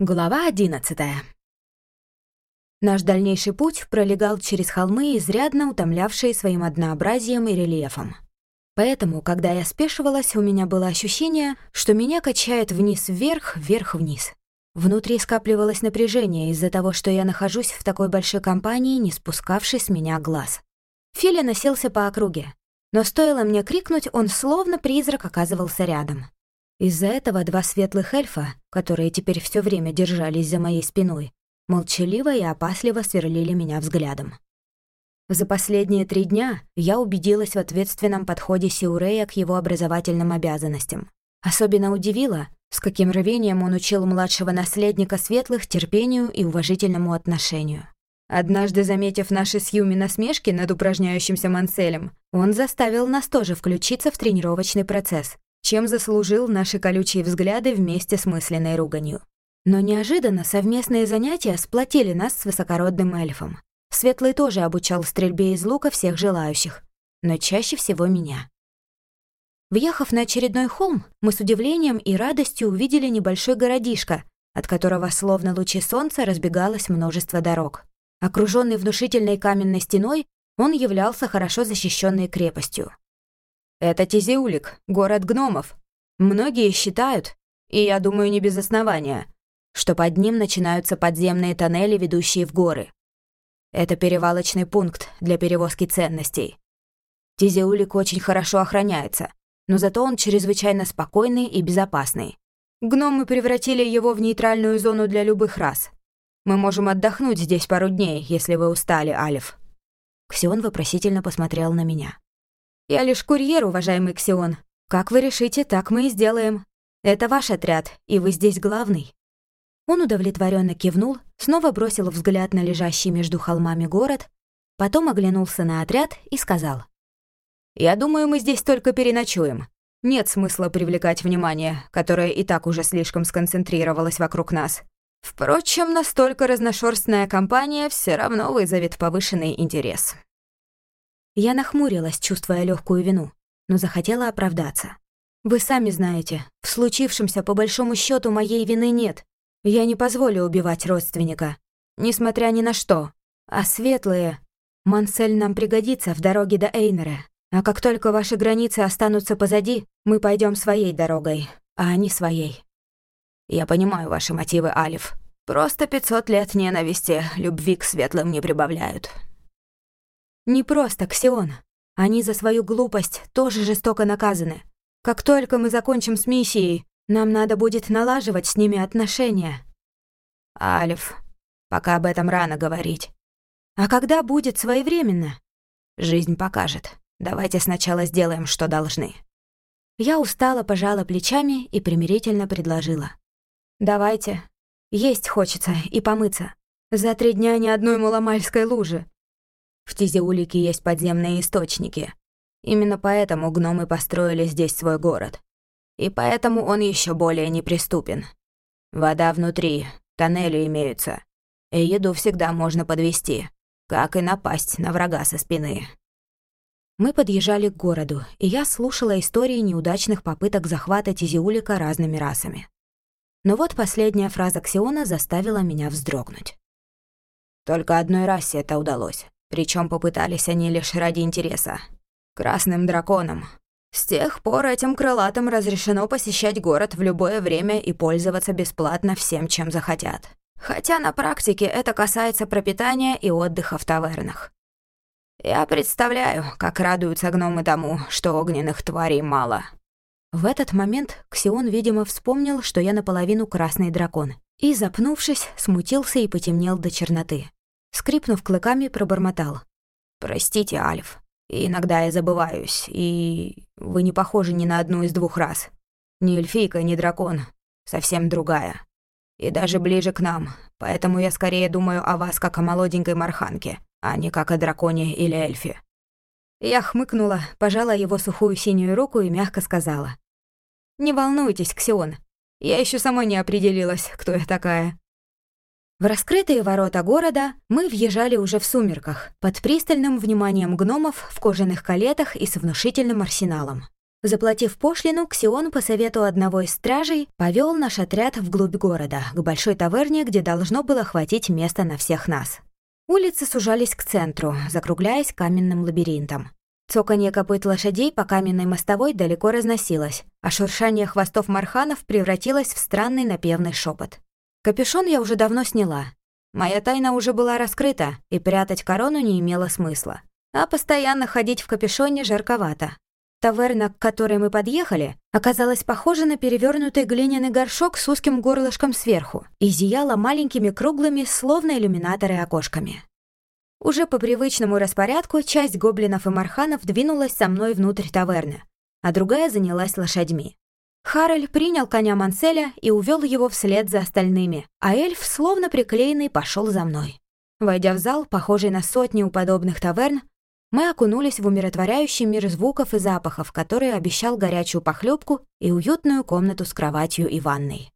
Глава одиннадцатая. Наш дальнейший путь пролегал через холмы, изрядно утомлявшие своим однообразием и рельефом. Поэтому, когда я спешивалась, у меня было ощущение, что меня качает вниз-вверх, вверх-вниз. Внутри скапливалось напряжение из-за того, что я нахожусь в такой большой компании, не спускавшей с меня глаз. Филя носился по округе, но стоило мне крикнуть, он словно призрак оказывался рядом. Из-за этого два светлых эльфа, которые теперь все время держались за моей спиной, молчаливо и опасливо сверлили меня взглядом. За последние три дня я убедилась в ответственном подходе Сиурея к его образовательным обязанностям. Особенно удивило, с каким рвением он учил младшего наследника светлых терпению и уважительному отношению. Однажды, заметив наши с Юми насмешки над упражняющимся Манселем, он заставил нас тоже включиться в тренировочный процесс, чем заслужил наши колючие взгляды вместе с мысленной руганью. Но неожиданно совместные занятия сплотили нас с высокородным эльфом. Светлый тоже обучал стрельбе из лука всех желающих, но чаще всего меня. Въехав на очередной холм, мы с удивлением и радостью увидели небольшой городишко, от которого словно лучи солнца разбегалось множество дорог. Окруженный внушительной каменной стеной, он являлся хорошо защищенной крепостью. Это Тизиулик, город гномов. Многие считают, и я думаю не без основания, что под ним начинаются подземные тоннели, ведущие в горы. Это перевалочный пункт для перевозки ценностей. Тизиулик очень хорошо охраняется, но зато он чрезвычайно спокойный и безопасный. Гномы превратили его в нейтральную зону для любых рас. Мы можем отдохнуть здесь пару дней, если вы устали, Алиф. Ксион вопросительно посмотрел на меня. «Я лишь курьер, уважаемый Ксион. Как вы решите, так мы и сделаем. Это ваш отряд, и вы здесь главный». Он удовлетворенно кивнул, снова бросил взгляд на лежащий между холмами город, потом оглянулся на отряд и сказал. «Я думаю, мы здесь только переночуем. Нет смысла привлекать внимание, которое и так уже слишком сконцентрировалось вокруг нас. Впрочем, настолько разношерстная компания все равно вызовет повышенный интерес». Я нахмурилась, чувствуя легкую вину, но захотела оправдаться. «Вы сами знаете, в случившемся, по большому счету моей вины нет. Я не позволю убивать родственника, несмотря ни на что. А светлые... Мансель нам пригодится в дороге до Эйнера. А как только ваши границы останутся позади, мы пойдем своей дорогой, а они своей». «Я понимаю ваши мотивы, Алиф. Просто 500 лет ненависти, любви к светлым не прибавляют. Не просто Ксион. Они за свою глупость тоже жестоко наказаны. Как только мы закончим с миссией, нам надо будет налаживать с ними отношения. Алиф, пока об этом рано говорить. А когда будет своевременно? Жизнь покажет. Давайте сначала сделаем, что должны. Я устала, пожала плечами и примирительно предложила. «Давайте. Есть хочется и помыться. За три дня ни одной маломальской лужи. В Тизеулике есть подземные источники. Именно поэтому гномы построили здесь свой город. И поэтому он еще более неприступен. Вода внутри, тоннели имеются. И еду всегда можно подвести, как и напасть на врага со спины. Мы подъезжали к городу, и я слушала истории неудачных попыток захвата Тизиулика разными расами. Но вот последняя фраза Ксиона заставила меня вздрогнуть. Только одной расе это удалось. Причем попытались они лишь ради интереса. Красным драконом. С тех пор этим крылатым разрешено посещать город в любое время и пользоваться бесплатно всем, чем захотят. Хотя на практике это касается пропитания и отдыха в тавернах. Я представляю, как радуются гномы тому, что огненных тварей мало. В этот момент Ксион, видимо, вспомнил, что я наполовину красный дракон, и, запнувшись, смутился и потемнел до черноты. Скрипнув клыками, пробормотал. «Простите, Альф, иногда я забываюсь, и вы не похожи ни на одну из двух раз. Ни эльфийка, ни дракон. Совсем другая. И даже ближе к нам, поэтому я скорее думаю о вас как о молоденькой марханке, а не как о драконе или эльфе». Я хмыкнула, пожала его сухую синюю руку и мягко сказала. «Не волнуйтесь, Ксион. Я еще сама не определилась, кто я такая. В раскрытые ворота города мы въезжали уже в сумерках, под пристальным вниманием гномов в кожаных калетах и с внушительным арсеналом. Заплатив пошлину, Ксион по совету одного из стражей повел наш отряд вглубь города, к большой таверне, где должно было хватить места на всех нас. Улицы сужались к центру, закругляясь каменным лабиринтом. Цоканье копыт лошадей по каменной мостовой далеко разносилось, а шуршание хвостов марханов превратилось в странный напевный шепот. Капюшон я уже давно сняла. Моя тайна уже была раскрыта, и прятать корону не имело смысла. А постоянно ходить в капюшоне жарковато. Таверна, к которой мы подъехали, оказалась похожа на перевернутый глиняный горшок с узким горлышком сверху и зияла маленькими круглыми, словно иллюминаторы, окошками. Уже по привычному распорядку часть гоблинов и марханов двинулась со мной внутрь таверны, а другая занялась лошадьми. Хараль принял коня Манселя и увел его вслед за остальными, а эльф, словно приклеенный, пошел за мной. Войдя в зал, похожий на сотни у подобных таверн, мы окунулись в умиротворяющий мир звуков и запахов, который обещал горячую похлебку и уютную комнату с кроватью и ванной.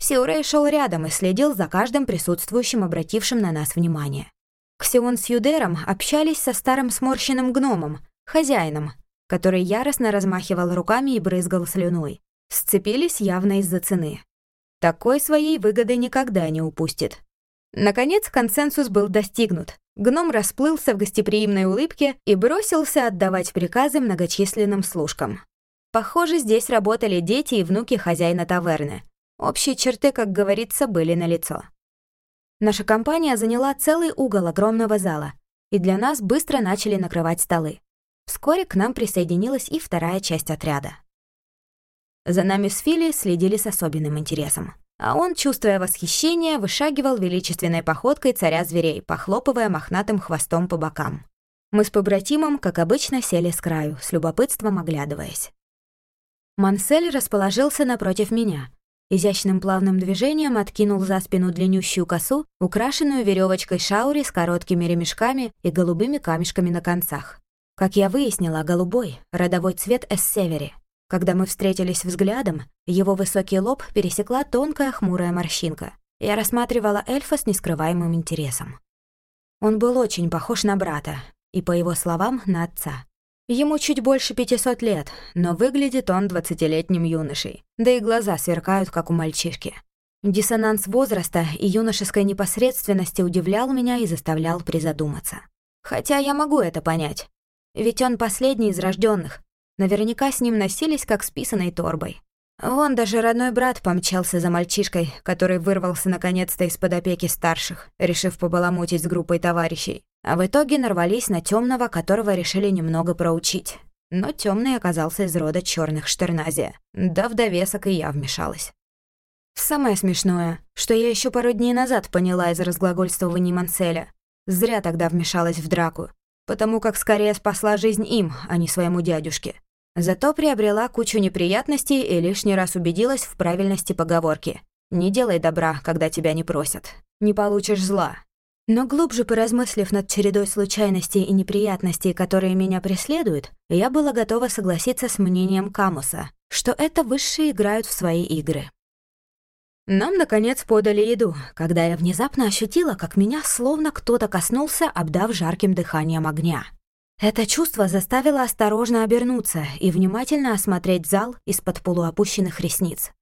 Сиурей шел рядом и следил за каждым присутствующим, обратившим на нас внимание. Ксион с Юдером общались со старым сморщенным гномом, хозяином, который яростно размахивал руками и брызгал слюной. Сцепились явно из-за цены. Такой своей выгоды никогда не упустит. Наконец консенсус был достигнут. Гном расплылся в гостеприимной улыбке и бросился отдавать приказы многочисленным служкам. Похоже, здесь работали дети и внуки хозяина таверны. Общие черты, как говорится, были налицо. Наша компания заняла целый угол огромного зала, и для нас быстро начали накрывать столы. Вскоре к нам присоединилась и вторая часть отряда. За нами с Фили следили с особенным интересом. А он, чувствуя восхищение, вышагивал величественной походкой царя зверей, похлопывая мохнатым хвостом по бокам. Мы с побратимом, как обычно, сели с краю, с любопытством оглядываясь. Мансель расположился напротив меня. Изящным плавным движением откинул за спину длиннющую косу, украшенную веревочкой шаури с короткими ремешками и голубыми камешками на концах. Как я выяснила, голубой — родовой цвет Эссевери. Когда мы встретились взглядом, его высокий лоб пересекла тонкая хмурая морщинка. Я рассматривала эльфа с нескрываемым интересом. Он был очень похож на брата, и, по его словам, на отца. Ему чуть больше 500 лет, но выглядит он двадцатилетним юношей, да и глаза сверкают, как у мальчишки. Диссонанс возраста и юношеской непосредственности удивлял меня и заставлял призадуматься. Хотя я могу это понять. Ведь он последний из рожденных. Наверняка с ним носились, как с писаной торбой. Вон даже родной брат помчался за мальчишкой, который вырвался наконец-то из-под опеки старших, решив побаламутить с группой товарищей. А в итоге нарвались на темного, которого решили немного проучить. Но темный оказался из рода черных Штерназия. Да в довесок и я вмешалась. Самое смешное, что я еще пару дней назад поняла из разглагольствований Манселя. Зря тогда вмешалась в драку потому как скорее спасла жизнь им, а не своему дядюшке. Зато приобрела кучу неприятностей и лишний раз убедилась в правильности поговорки. «Не делай добра, когда тебя не просят. Не получишь зла». Но глубже поразмыслив над чередой случайностей и неприятностей, которые меня преследуют, я была готова согласиться с мнением Камуса, что это высшие играют в свои игры. Нам, наконец, подали еду, когда я внезапно ощутила, как меня словно кто-то коснулся, обдав жарким дыханием огня. Это чувство заставило осторожно обернуться и внимательно осмотреть зал из-под полуопущенных ресниц.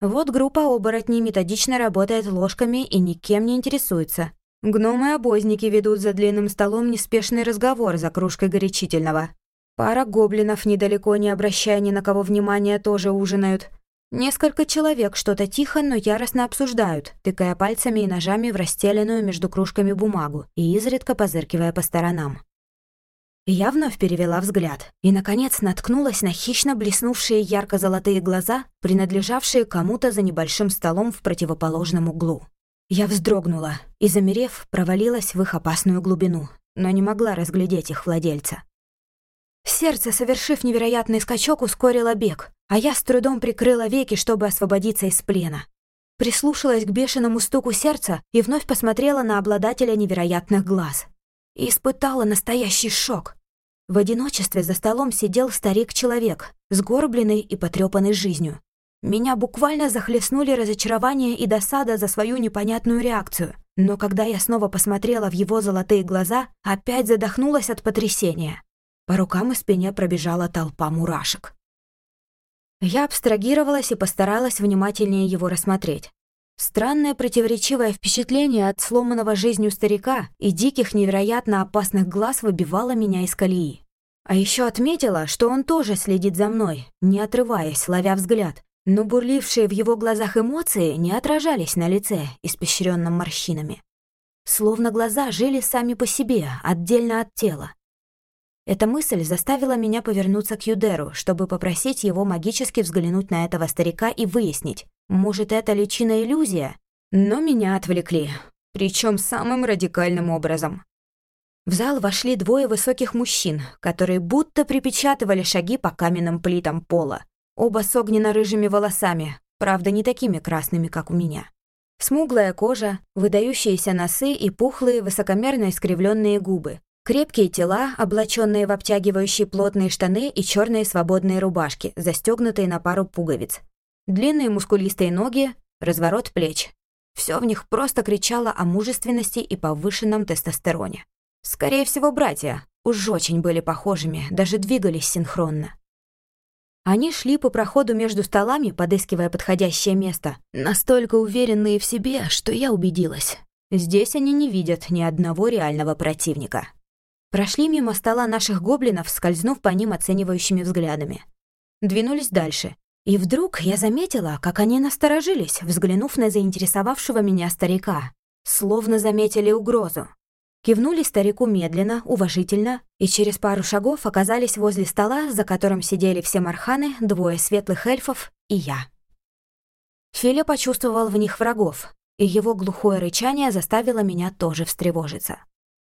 Вот группа оборотней методично работает ложками и никем не интересуется. Гномы-обозники ведут за длинным столом неспешный разговор за кружкой горячительного. Пара гоблинов, недалеко не обращая ни на кого внимания, тоже ужинают — Несколько человек что-то тихо, но яростно обсуждают, тыкая пальцами и ножами в расстеленную между кружками бумагу и изредка позыркивая по сторонам. Я вновь перевела взгляд и, наконец, наткнулась на хищно блеснувшие ярко-золотые глаза, принадлежавшие кому-то за небольшим столом в противоположном углу. Я вздрогнула и, замерев, провалилась в их опасную глубину, но не могла разглядеть их владельца. Сердце, совершив невероятный скачок, ускорило бег, а я с трудом прикрыла веки, чтобы освободиться из плена. Прислушалась к бешеному стуку сердца и вновь посмотрела на обладателя невероятных глаз. И испытала настоящий шок. В одиночестве за столом сидел старик-человек, сгорбленный и потрепанный жизнью. Меня буквально захлестнули разочарование и досада за свою непонятную реакцию. Но когда я снова посмотрела в его золотые глаза, опять задохнулась от потрясения. По рукам и спине пробежала толпа мурашек. Я абстрагировалась и постаралась внимательнее его рассмотреть. Странное противоречивое впечатление от сломанного жизнью старика и диких невероятно опасных глаз выбивало меня из колеи. А еще отметила, что он тоже следит за мной, не отрываясь, ловя взгляд, но бурлившие в его глазах эмоции не отражались на лице, испещренном морщинами. Словно глаза жили сами по себе, отдельно от тела. Эта мысль заставила меня повернуться к Юдеру, чтобы попросить его магически взглянуть на этого старика и выяснить, может, это личина иллюзия? Но меня отвлекли, причем самым радикальным образом. В зал вошли двое высоких мужчин, которые будто припечатывали шаги по каменным плитам пола. Оба с огненно-рыжими волосами, правда, не такими красными, как у меня. Смуглая кожа, выдающиеся носы и пухлые, высокомерно искривленные губы. Крепкие тела, облаченные в обтягивающие плотные штаны и черные свободные рубашки, застегнутые на пару пуговиц. Длинные мускулистые ноги, разворот плеч. Все в них просто кричало о мужественности и повышенном тестостероне. Скорее всего, братья. Уж очень были похожими, даже двигались синхронно. Они шли по проходу между столами, подыскивая подходящее место, настолько уверенные в себе, что я убедилась. Здесь они не видят ни одного реального противника. Прошли мимо стола наших гоблинов, скользнув по ним оценивающими взглядами. Двинулись дальше. И вдруг я заметила, как они насторожились, взглянув на заинтересовавшего меня старика. Словно заметили угрозу. Кивнули старику медленно, уважительно, и через пару шагов оказались возле стола, за которым сидели все марханы, двое светлых эльфов и я. Филя почувствовал в них врагов, и его глухое рычание заставило меня тоже встревожиться.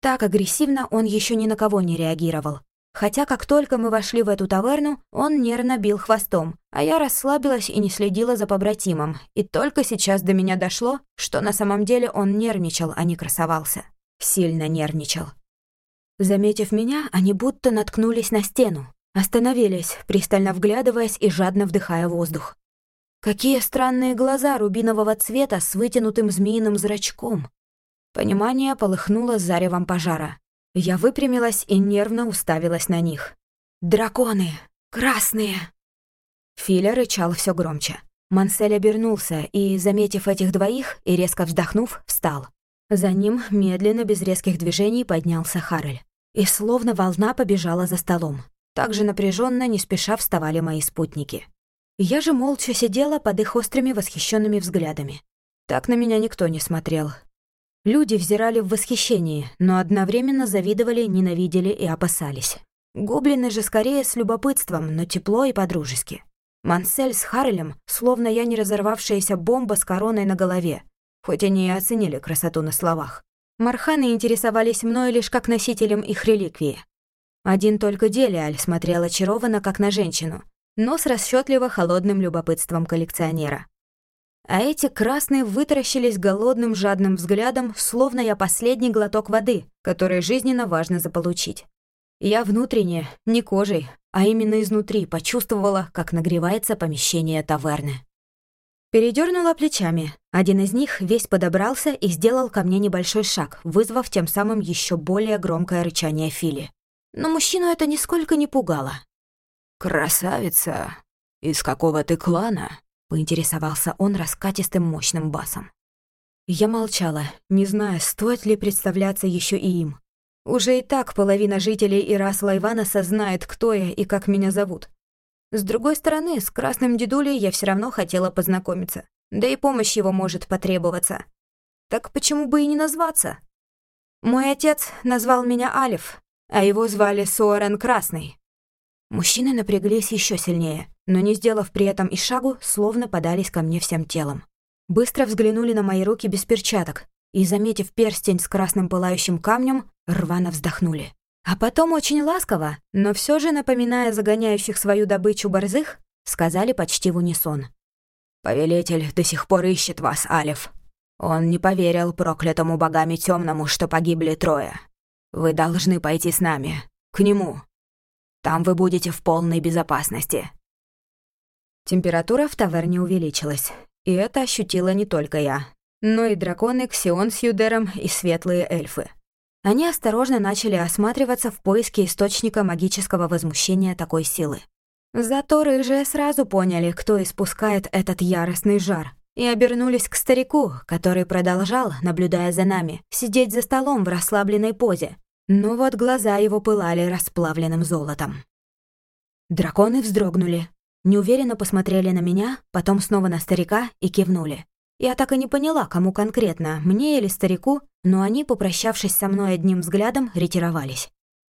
Так агрессивно он еще ни на кого не реагировал. Хотя как только мы вошли в эту таверну, он нервно бил хвостом, а я расслабилась и не следила за побратимом, и только сейчас до меня дошло, что на самом деле он нервничал, а не красовался. Сильно нервничал. Заметив меня, они будто наткнулись на стену. Остановились, пристально вглядываясь и жадно вдыхая воздух. Какие странные глаза рубинового цвета с вытянутым змеиным зрачком. Понимание полыхнуло заревом пожара. Я выпрямилась и нервно уставилась на них. «Драконы! Красные!» Филя рычал все громче. Мансель обернулся и, заметив этих двоих и резко вздохнув, встал. За ним медленно, без резких движений, поднялся Харрель. И словно волна побежала за столом. Так же напряженно, не спеша вставали мои спутники. Я же молча сидела под их острыми восхищенными взглядами. Так на меня никто не смотрел. Люди взирали в восхищении, но одновременно завидовали, ненавидели и опасались. Гоблины же скорее с любопытством, но тепло и подружески. Мансель с Харрелем, словно я не разорвавшаяся бомба с короной на голове, хоть они и оценили красоту на словах. Марханы интересовались мной лишь как носителем их реликвии. Один только Делиаль смотрел очарованно, как на женщину, но с расчетливо холодным любопытством коллекционера. А эти красные вытаращились голодным жадным взглядом, словно я последний глоток воды, который жизненно важно заполучить. Я внутренне, не кожей, а именно изнутри почувствовала, как нагревается помещение таверны. Передернула плечами. Один из них весь подобрался и сделал ко мне небольшой шаг, вызвав тем самым еще более громкое рычание Фили. Но мужчину это нисколько не пугало. «Красавица! Из какого ты клана?» — поинтересовался он раскатистым мощным басом. Я молчала, не зная, стоит ли представляться еще и им. Уже и так половина жителей Ирас Лайванаса знает, кто я и как меня зовут. С другой стороны, с красным дедулей я все равно хотела познакомиться. Да и помощь его может потребоваться. Так почему бы и не назваться? Мой отец назвал меня Алиф, а его звали Суорен Красный. Мужчины напряглись еще сильнее, но не сделав при этом и шагу, словно подались ко мне всем телом. Быстро взглянули на мои руки без перчаток и, заметив перстень с красным пылающим камнем, рвано вздохнули. А потом очень ласково, но все же напоминая загоняющих свою добычу борзых, сказали почти в унисон. «Повелитель до сих пор ищет вас, Алиф. Он не поверил проклятому богами темному, что погибли трое. Вы должны пойти с нами, к нему. Там вы будете в полной безопасности». Температура в таверне увеличилась, и это ощутила не только я, но и драконы Ксион с Юдером и светлые эльфы. Они осторожно начали осматриваться в поиске источника магического возмущения такой силы. Зато рыжие сразу поняли, кто испускает этот яростный жар, и обернулись к старику, который продолжал, наблюдая за нами, сидеть за столом в расслабленной позе. Но вот глаза его пылали расплавленным золотом. Драконы вздрогнули, неуверенно посмотрели на меня, потом снова на старика и кивнули. Я так и не поняла, кому конкретно, мне или старику, но они, попрощавшись со мной одним взглядом, ретировались.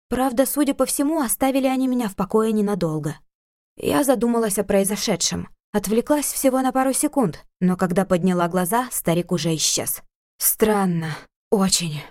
Правда, судя по всему, оставили они меня в покое ненадолго. Я задумалась о произошедшем. Отвлеклась всего на пару секунд, но когда подняла глаза, старик уже исчез. Странно. Очень.